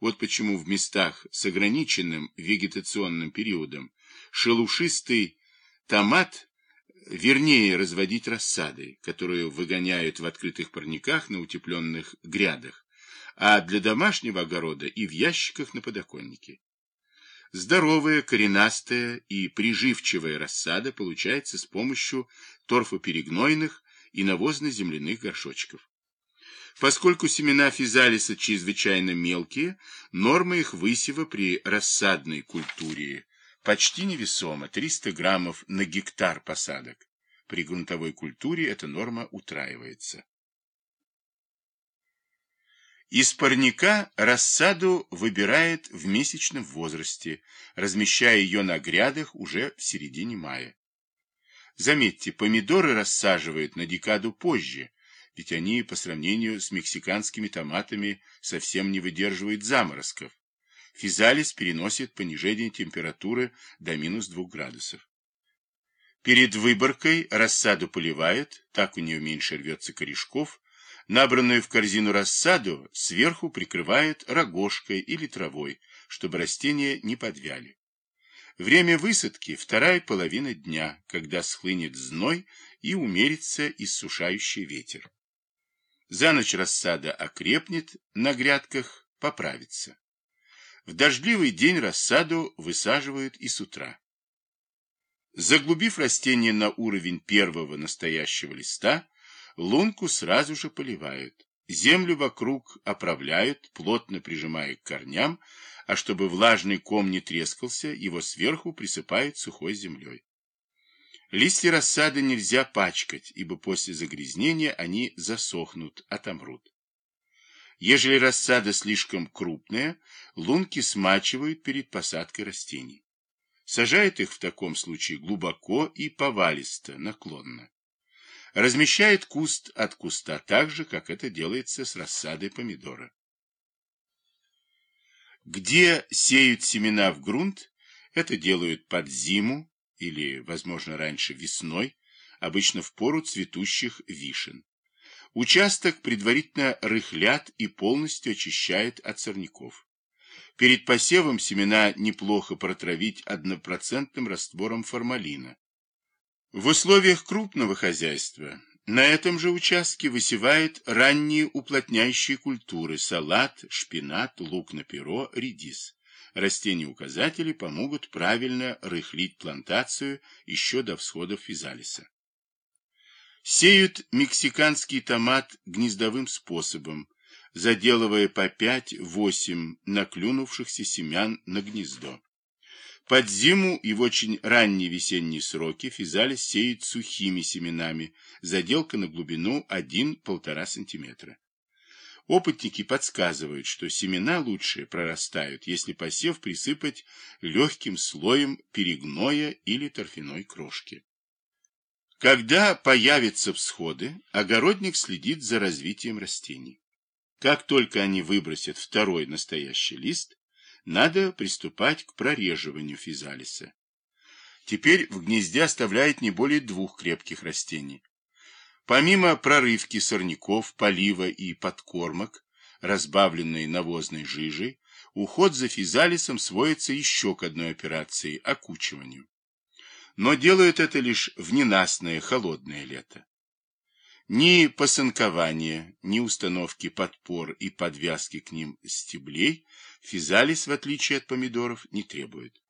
Вот почему в местах с ограниченным вегетационным периодом шелушистый томат вернее разводить рассадой, которую выгоняют в открытых парниках на утепленных грядах, а для домашнего огорода и в ящиках на подоконнике. Здоровая, коренастая и приживчивая рассада получается с помощью торфоперегнойных и навозно-земляных горшочков. Поскольку семена физалиса чрезвычайно мелкие, норма их высева при рассадной культуре почти невесома – 300 граммов на гектар посадок. При грунтовой культуре эта норма утраивается. Из парника рассаду выбирает в месячном возрасте, размещая ее на грядах уже в середине мая. Заметьте, помидоры рассаживают на декаду позже, ведь они по сравнению с мексиканскими томатами совсем не выдерживают заморозков. Физалис переносит понижение температуры до минус 2 градусов. Перед выборкой рассаду поливают, так у нее меньше рвется корешков, набранную в корзину рассаду сверху прикрывают рогожкой или травой, чтобы растения не подвяли. Время высадки – вторая половина дня, когда схлынет зной и умерится иссушающий ветер. За ночь рассада окрепнет, на грядках поправится. В дождливый день рассаду высаживают и с утра. Заглубив растение на уровень первого настоящего листа, лунку сразу же поливают. Землю вокруг оправляют, плотно прижимая к корням, а чтобы влажный ком не трескался, его сверху присыпают сухой землей. Листья рассады нельзя пачкать, ибо после загрязнения они засохнут, отомрут. Ежели рассада слишком крупная, лунки смачивают перед посадкой растений. Сажают их в таком случае глубоко и повалисто, наклонно. Размещает куст от куста так же, как это делается с рассадой помидора. Где сеют семена в грунт, это делают под зиму, или, возможно, раньше весной, обычно в пору цветущих вишен. Участок предварительно рыхлят и полностью очищают от сорняков. Перед посевом семена неплохо протравить однопроцентным раствором формалина. В условиях крупного хозяйства на этом же участке высевают ранние уплотняющие культуры – салат, шпинат, лук на перо, редис. Растения-указатели помогут правильно рыхлить плантацию еще до всходов физалиса. Сеют мексиканский томат гнездовым способом, заделывая по 5-8 наклюнувшихся семян на гнездо. Под зиму и в очень ранние весенние сроки физалис сеют сухими семенами, заделка на глубину 1-1,5 см. Опытники подсказывают, что семена лучше прорастают, если посев присыпать легким слоем перегноя или торфяной крошки. Когда появятся всходы, огородник следит за развитием растений. Как только они выбросят второй настоящий лист, надо приступать к прореживанию физалиса. Теперь в гнезде оставляет не более двух крепких растений. Помимо прорывки сорняков, полива и подкормок, разбавленной навозной жижей, уход за физалисом сводится еще к одной операции – окучиванию. Но делают это лишь в ненастное холодное лето. Ни посынкования, ни установки подпор и подвязки к ним стеблей физалис, в отличие от помидоров, не требует.